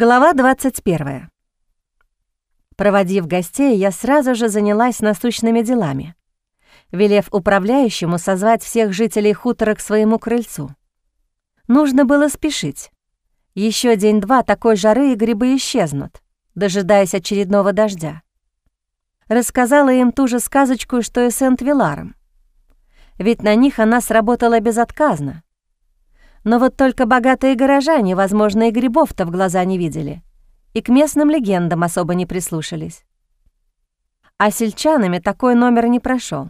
Глава 21. Проводив гостей, я сразу же занялась насущными делами, велев управляющему созвать всех жителей хутора к своему крыльцу. Нужно было спешить. Еще день-два такой жары и грибы исчезнут, дожидаясь очередного дождя. Рассказала им ту же сказочку, что и Сент-Виларом. Ведь на них она сработала безотказно — но вот только богатые горожане, возможно, и грибов-то в глаза не видели, и к местным легендам особо не прислушались. А сельчанами такой номер не прошел.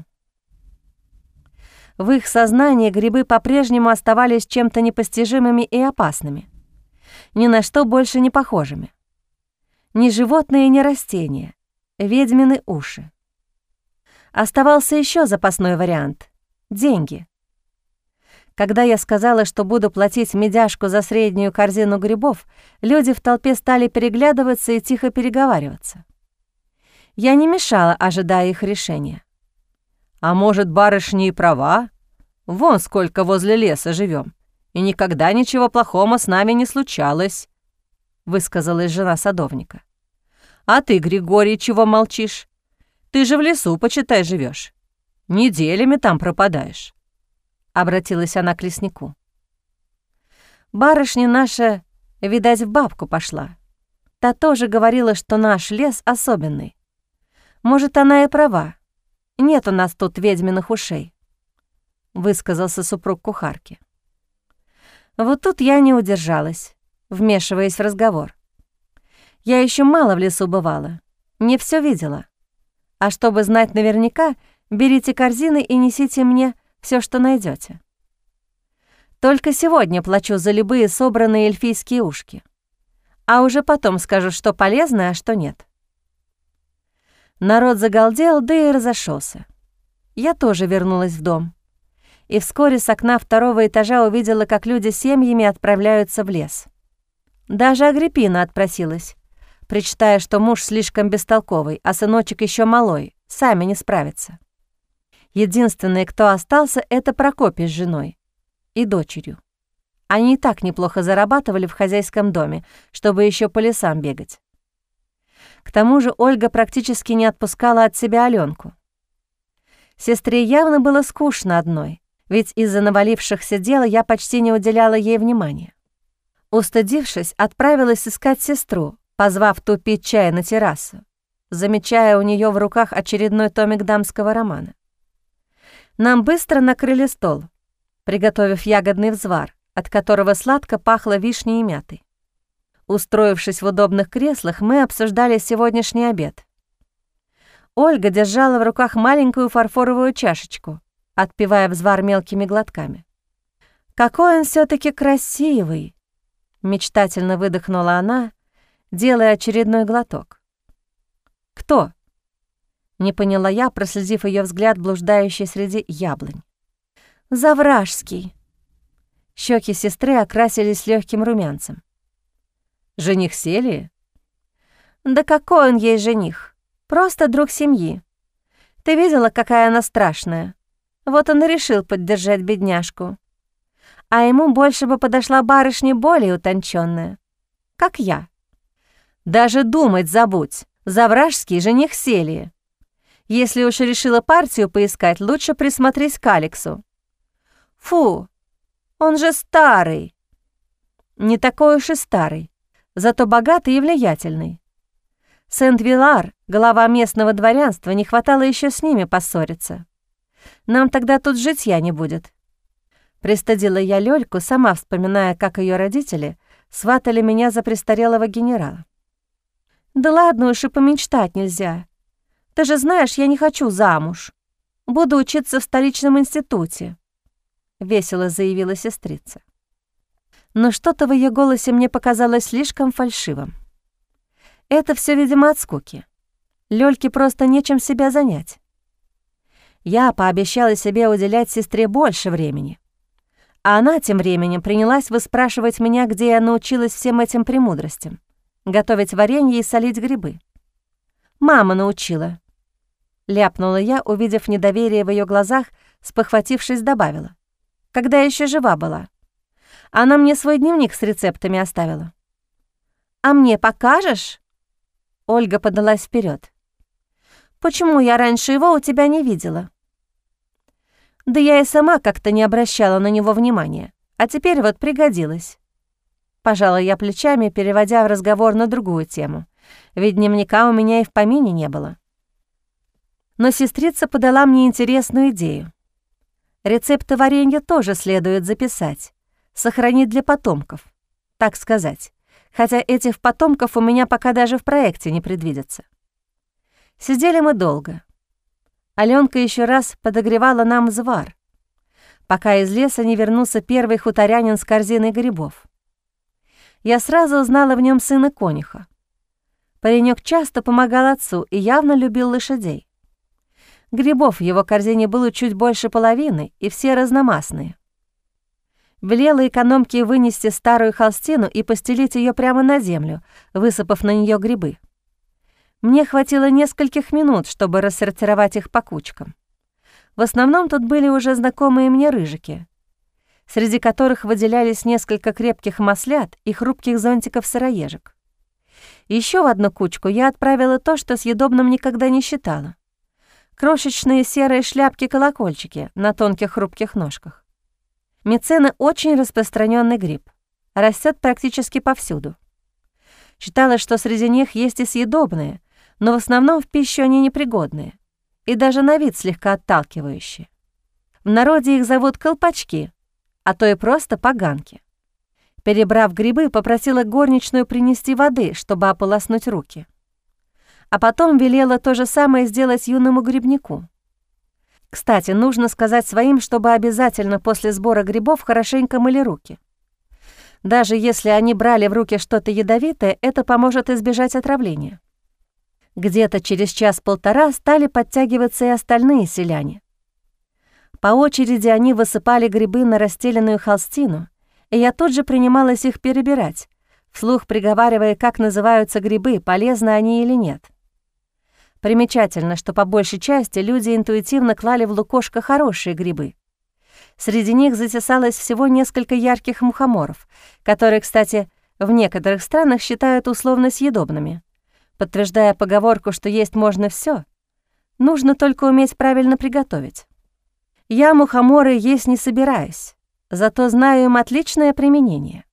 В их сознании грибы по-прежнему оставались чем-то непостижимыми и опасными, ни на что больше не похожими. Ни животные, ни растения, ведьмины уши. Оставался еще запасной вариант — деньги. Когда я сказала, что буду платить медяшку за среднюю корзину грибов, люди в толпе стали переглядываться и тихо переговариваться. Я не мешала, ожидая их решения. «А может, барышни и права? Вон сколько возле леса живем, и никогда ничего плохого с нами не случалось», — высказалась жена садовника. «А ты, Григорий, чего молчишь? Ты же в лесу, почитай, живешь. Неделями там пропадаешь обратилась она к леснику. Барышня наша, видать, в бабку пошла. Та тоже говорила, что наш лес особенный. Может, она и права. Нет у нас тут ведьминых ушей, высказался супруг кухарки. Вот тут я не удержалась, вмешиваясь в разговор. Я еще мало в лесу бывала, не все видела. А чтобы знать наверняка, берите корзины и несите мне все, что найдете. Только сегодня плачу за любые собранные эльфийские ушки. А уже потом скажу, что полезно, а что нет. Народ загалдел, да и разошелся. Я тоже вернулась в дом. И вскоре с окна второго этажа увидела, как люди семьями отправляются в лес. Даже Агриппина отпросилась, причитая, что муж слишком бестолковый, а сыночек еще малой, сами не справятся. Единственный, кто остался, это Прокопий с женой и дочерью. Они и так неплохо зарабатывали в хозяйском доме, чтобы еще по лесам бегать. К тому же Ольга практически не отпускала от себя Аленку. Сестре явно было скучно одной, ведь из-за навалившихся дел я почти не уделяла ей внимания. Устыдившись, отправилась искать сестру, позвав ту пить чай на террасу, замечая у нее в руках очередной томик дамского романа. Нам быстро накрыли стол, приготовив ягодный взвар, от которого сладко пахло вишней и мятой. Устроившись в удобных креслах, мы обсуждали сегодняшний обед. Ольга держала в руках маленькую фарфоровую чашечку, отпивая взвар мелкими глотками. «Какой он все таки красивый!» — мечтательно выдохнула она, делая очередной глоток. «Кто?» Не поняла я, проследив ее взгляд, блуждающий среди яблонь. «Завражский». Щеки сестры окрасились легким румянцем. «Жених Селии?» «Да какой он ей жених? Просто друг семьи. Ты видела, какая она страшная? Вот он и решил поддержать бедняжку. А ему больше бы подошла барышня более утонченная, как я. Даже думать забудь. Завражский жених Селии. Если уж решила партию поискать, лучше присмотреть к Алексу. Фу, он же старый. Не такой уж и старый, зато богатый и влиятельный. Сент-Вилар, глава местного дворянства, не хватало еще с ними поссориться. Нам тогда тут житья не будет. Пристыдила я Лёльку, сама вспоминая, как ее родители сватали меня за престарелого генерала. Да ладно уж и помечтать нельзя. Ты же знаешь, я не хочу замуж. Буду учиться в столичном институте», — весело заявила сестрица. Но что-то в ее голосе мне показалось слишком фальшивым. Это все, видимо, от скуки. Лёльке просто нечем себя занять. Я пообещала себе уделять сестре больше времени. А она тем временем принялась выспрашивать меня, где я научилась всем этим премудростям. Готовить варенье и солить грибы. Мама научила. Ляпнула я, увидев недоверие в ее глазах, спохватившись, добавила. Когда еще жива была. Она мне свой дневник с рецептами оставила. «А мне покажешь?» Ольга подалась вперед. «Почему я раньше его у тебя не видела?» «Да я и сама как-то не обращала на него внимания, а теперь вот пригодилась». Пожала я плечами, переводя разговор на другую тему, ведь дневника у меня и в помине не было. Но сестрица подала мне интересную идею. Рецепты варенья тоже следует записать, сохранить для потомков, так сказать, хотя этих потомков у меня пока даже в проекте не предвидится. Сидели мы долго. Алёнка еще раз подогревала нам звар, пока из леса не вернулся первый хуторянин с корзиной грибов. Я сразу узнала в нем сына конюха. Паренек часто помогал отцу и явно любил лошадей. Грибов в его корзине было чуть больше половины, и все разномастные. Велела экономке вынести старую холстину и постелить ее прямо на землю, высыпав на нее грибы. Мне хватило нескольких минут, чтобы рассортировать их по кучкам. В основном тут были уже знакомые мне рыжики, среди которых выделялись несколько крепких маслят и хрупких зонтиков сыроежек. Еще в одну кучку я отправила то, что съедобным никогда не считала крошечные серые шляпки-колокольчики на тонких хрупких ножках. Мицены — очень распространенный гриб, растет практически повсюду. Считалось, что среди них есть и съедобные, но в основном в пищу они непригодные и даже на вид слегка отталкивающие. В народе их зовут колпачки, а то и просто поганки. Перебрав грибы, попросила горничную принести воды, чтобы ополоснуть руки а потом велела то же самое сделать юному грибнику. Кстати, нужно сказать своим, чтобы обязательно после сбора грибов хорошенько мыли руки. Даже если они брали в руки что-то ядовитое, это поможет избежать отравления. Где-то через час-полтора стали подтягиваться и остальные селяне. По очереди они высыпали грибы на расстеленную холстину, и я тут же принималась их перебирать, вслух приговаривая, как называются грибы, полезны они или нет. Примечательно, что по большей части люди интуитивно клали в лукошко хорошие грибы. Среди них затесалось всего несколько ярких мухоморов, которые, кстати, в некоторых странах считают условно съедобными. Подтверждая поговорку, что есть можно все, нужно только уметь правильно приготовить. Я мухоморы есть не собираюсь, зато знаю им отличное применение.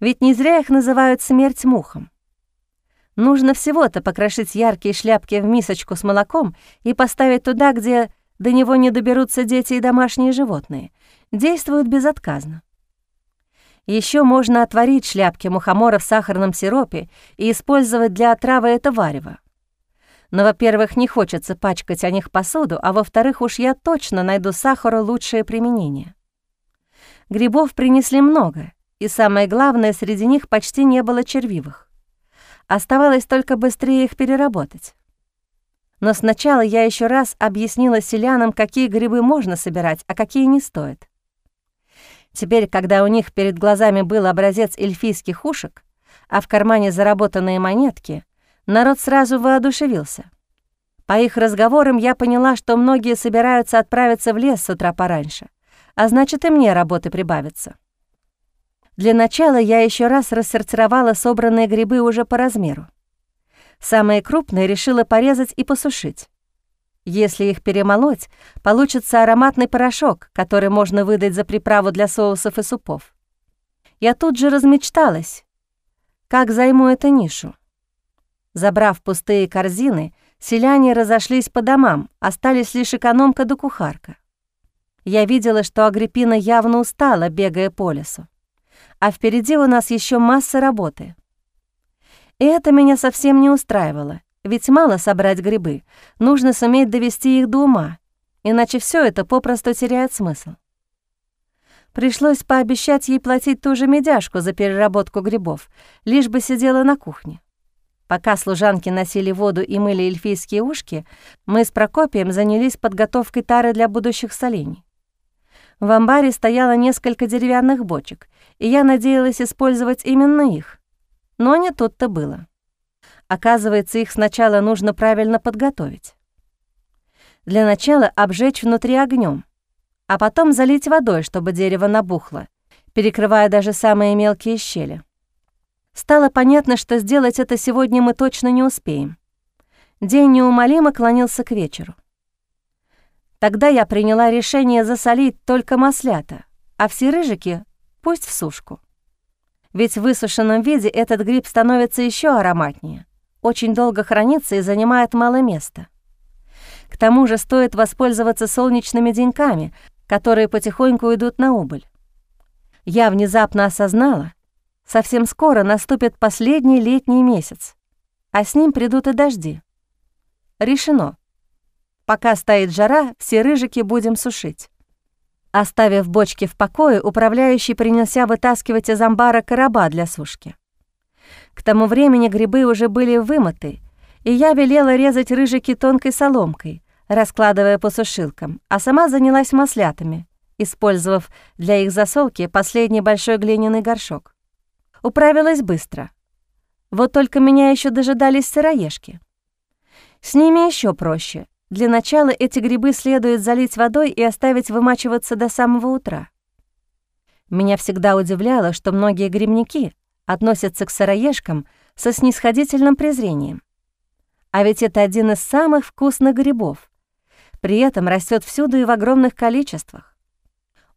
Ведь не зря их называют смерть мухам. Нужно всего-то покрошить яркие шляпки в мисочку с молоком и поставить туда, где до него не доберутся дети и домашние животные. Действуют безотказно. Еще можно отварить шляпки мухомора в сахарном сиропе и использовать для отравы это варево. Но, во-первых, не хочется пачкать о них посуду, а во-вторых, уж я точно найду сахару лучшее применение. Грибов принесли много, и самое главное, среди них почти не было червивых. Оставалось только быстрее их переработать. Но сначала я еще раз объяснила селянам, какие грибы можно собирать, а какие не стоит. Теперь, когда у них перед глазами был образец эльфийских ушек, а в кармане заработанные монетки, народ сразу воодушевился. По их разговорам я поняла, что многие собираются отправиться в лес с утра пораньше, а значит, и мне работы прибавится. Для начала я еще раз рассортировала собранные грибы уже по размеру. Самые крупные решила порезать и посушить. Если их перемолоть, получится ароматный порошок, который можно выдать за приправу для соусов и супов. Я тут же размечталась, как займу эту нишу. Забрав пустые корзины, селяне разошлись по домам, остались лишь экономка да кухарка. Я видела, что Агриппина явно устала, бегая по лесу а впереди у нас еще масса работы. И это меня совсем не устраивало, ведь мало собрать грибы, нужно суметь довести их до ума, иначе все это попросту теряет смысл. Пришлось пообещать ей платить ту же медяшку за переработку грибов, лишь бы сидела на кухне. Пока служанки носили воду и мыли эльфийские ушки, мы с Прокопием занялись подготовкой тары для будущих солений. В амбаре стояло несколько деревянных бочек, и я надеялась использовать именно их. Но не тут-то было. Оказывается, их сначала нужно правильно подготовить. Для начала обжечь внутри огнем, а потом залить водой, чтобы дерево набухло, перекрывая даже самые мелкие щели. Стало понятно, что сделать это сегодня мы точно не успеем. День неумолимо клонился к вечеру. Тогда я приняла решение засолить только маслята, а все рыжики пусть в сушку. Ведь в высушенном виде этот гриб становится еще ароматнее, очень долго хранится и занимает мало места. К тому же стоит воспользоваться солнечными деньками, которые потихоньку идут на убыль. Я внезапно осознала, совсем скоро наступит последний летний месяц, а с ним придут и дожди. Решено. Пока стоит жара, все рыжики будем сушить. Оставив бочки в покое, управляющий принялся вытаскивать из амбара короба для сушки. К тому времени грибы уже были вымыты, и я велела резать рыжики тонкой соломкой, раскладывая по сушилкам, а сама занялась маслятами, использовав для их засолки последний большой глиняный горшок. Управилась быстро. Вот только меня еще дожидались сыроежки. С ними еще проще. Для начала эти грибы следует залить водой и оставить вымачиваться до самого утра. Меня всегда удивляло, что многие грибники относятся к сыроежкам со снисходительным презрением. А ведь это один из самых вкусных грибов. При этом растет всюду и в огромных количествах.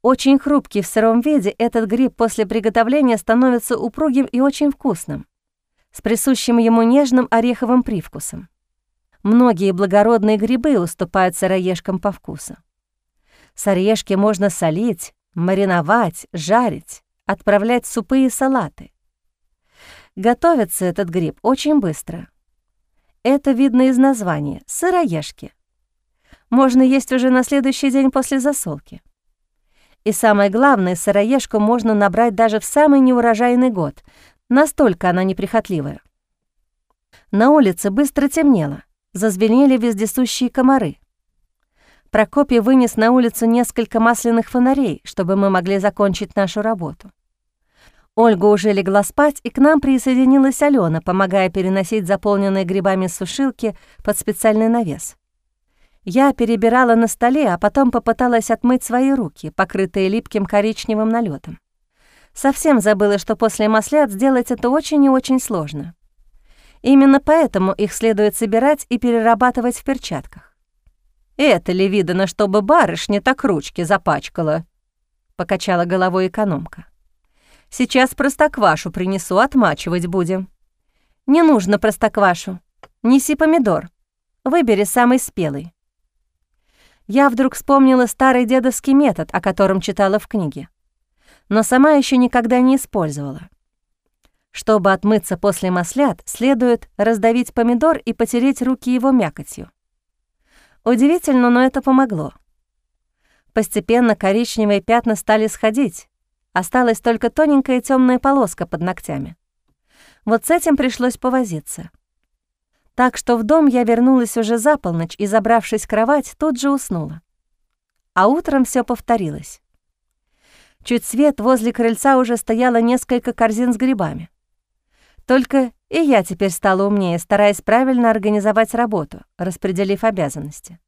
Очень хрупкий в сыром виде, этот гриб после приготовления становится упругим и очень вкусным, с присущим ему нежным ореховым привкусом. Многие благородные грибы уступают сыроежкам по вкусу. Сыроежки можно солить, мариновать, жарить, отправлять в супы и салаты. Готовится этот гриб очень быстро. Это видно из названия — сыроежки. Можно есть уже на следующий день после засолки. И самое главное, сыроежку можно набрать даже в самый неурожайный год. Настолько она неприхотливая. На улице быстро темнело. Зазвенели вездесущие комары. Прокопий вынес на улицу несколько масляных фонарей, чтобы мы могли закончить нашу работу. Ольга уже легла спать, и к нам присоединилась Алена, помогая переносить заполненные грибами сушилки под специальный навес. Я перебирала на столе, а потом попыталась отмыть свои руки, покрытые липким коричневым налетом. Совсем забыла, что после маслят сделать это очень и очень сложно. Именно поэтому их следует собирать и перерабатывать в перчатках. «Это ли видано, чтобы барышня так ручки запачкала?» — покачала головой экономка. «Сейчас простоквашу принесу, отмачивать будем». «Не нужно простоквашу. Неси помидор. Выбери самый спелый». Я вдруг вспомнила старый дедовский метод, о котором читала в книге, но сама еще никогда не использовала. Чтобы отмыться после маслят, следует раздавить помидор и потереть руки его мякотью. Удивительно, но это помогло. Постепенно коричневые пятна стали сходить, осталась только тоненькая темная полоска под ногтями. Вот с этим пришлось повозиться. Так что в дом я вернулась уже за полночь и, забравшись в кровать, тут же уснула. А утром все повторилось. Чуть свет возле крыльца уже стояло несколько корзин с грибами. Только и я теперь стала умнее, стараясь правильно организовать работу, распределив обязанности.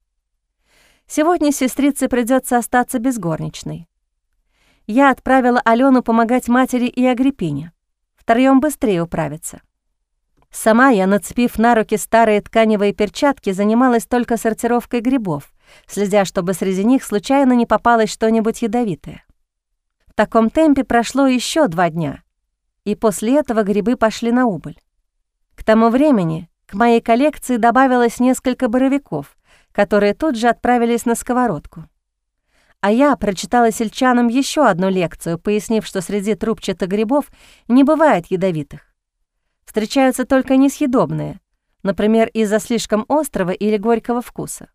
Сегодня сестрице придется остаться без горничной. Я отправила Алену помогать матери и Агриппине. Втроём быстрее управиться. Сама я, нацепив на руки старые тканевые перчатки, занималась только сортировкой грибов, следя, чтобы среди них случайно не попалось что-нибудь ядовитое. В таком темпе прошло еще два дня, и после этого грибы пошли на убыль. К тому времени к моей коллекции добавилось несколько боровиков, которые тут же отправились на сковородку. А я прочитала сельчанам еще одну лекцию, пояснив, что среди трубчатых грибов не бывает ядовитых встречаются только несъедобные, например, из-за слишком острого или горького вкуса.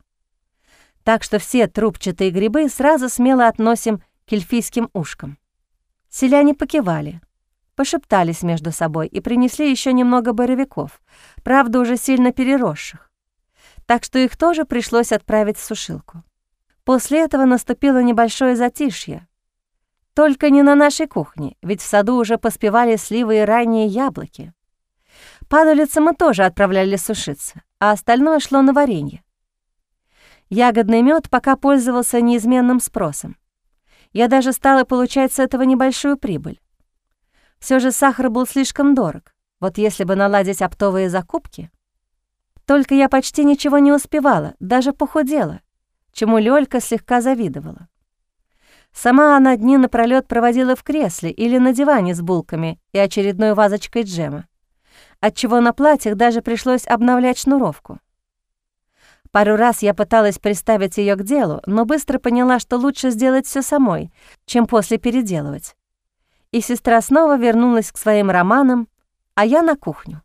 Так что все трубчатые грибы сразу смело относим к эльфийским ушкам. Селяне покивали, пошептались между собой и принесли еще немного боровиков, правда, уже сильно переросших. Так что их тоже пришлось отправить в сушилку. После этого наступило небольшое затишье. Только не на нашей кухне, ведь в саду уже поспевали сливы и ранние яблоки. Падалицы мы тоже отправляли сушиться, а остальное шло на варенье. Ягодный мед пока пользовался неизменным спросом. Я даже стала получать с этого небольшую прибыль. Все же сахар был слишком дорог. Вот если бы наладить оптовые закупки... Только я почти ничего не успевала, даже похудела, чему Лёлька слегка завидовала. Сама она дни напролёт проводила в кресле или на диване с булками и очередной вазочкой джема, отчего на платьях даже пришлось обновлять шнуровку. Пару раз я пыталась приставить ее к делу, но быстро поняла, что лучше сделать все самой, чем после переделывать. И сестра снова вернулась к своим романам, а я на кухню.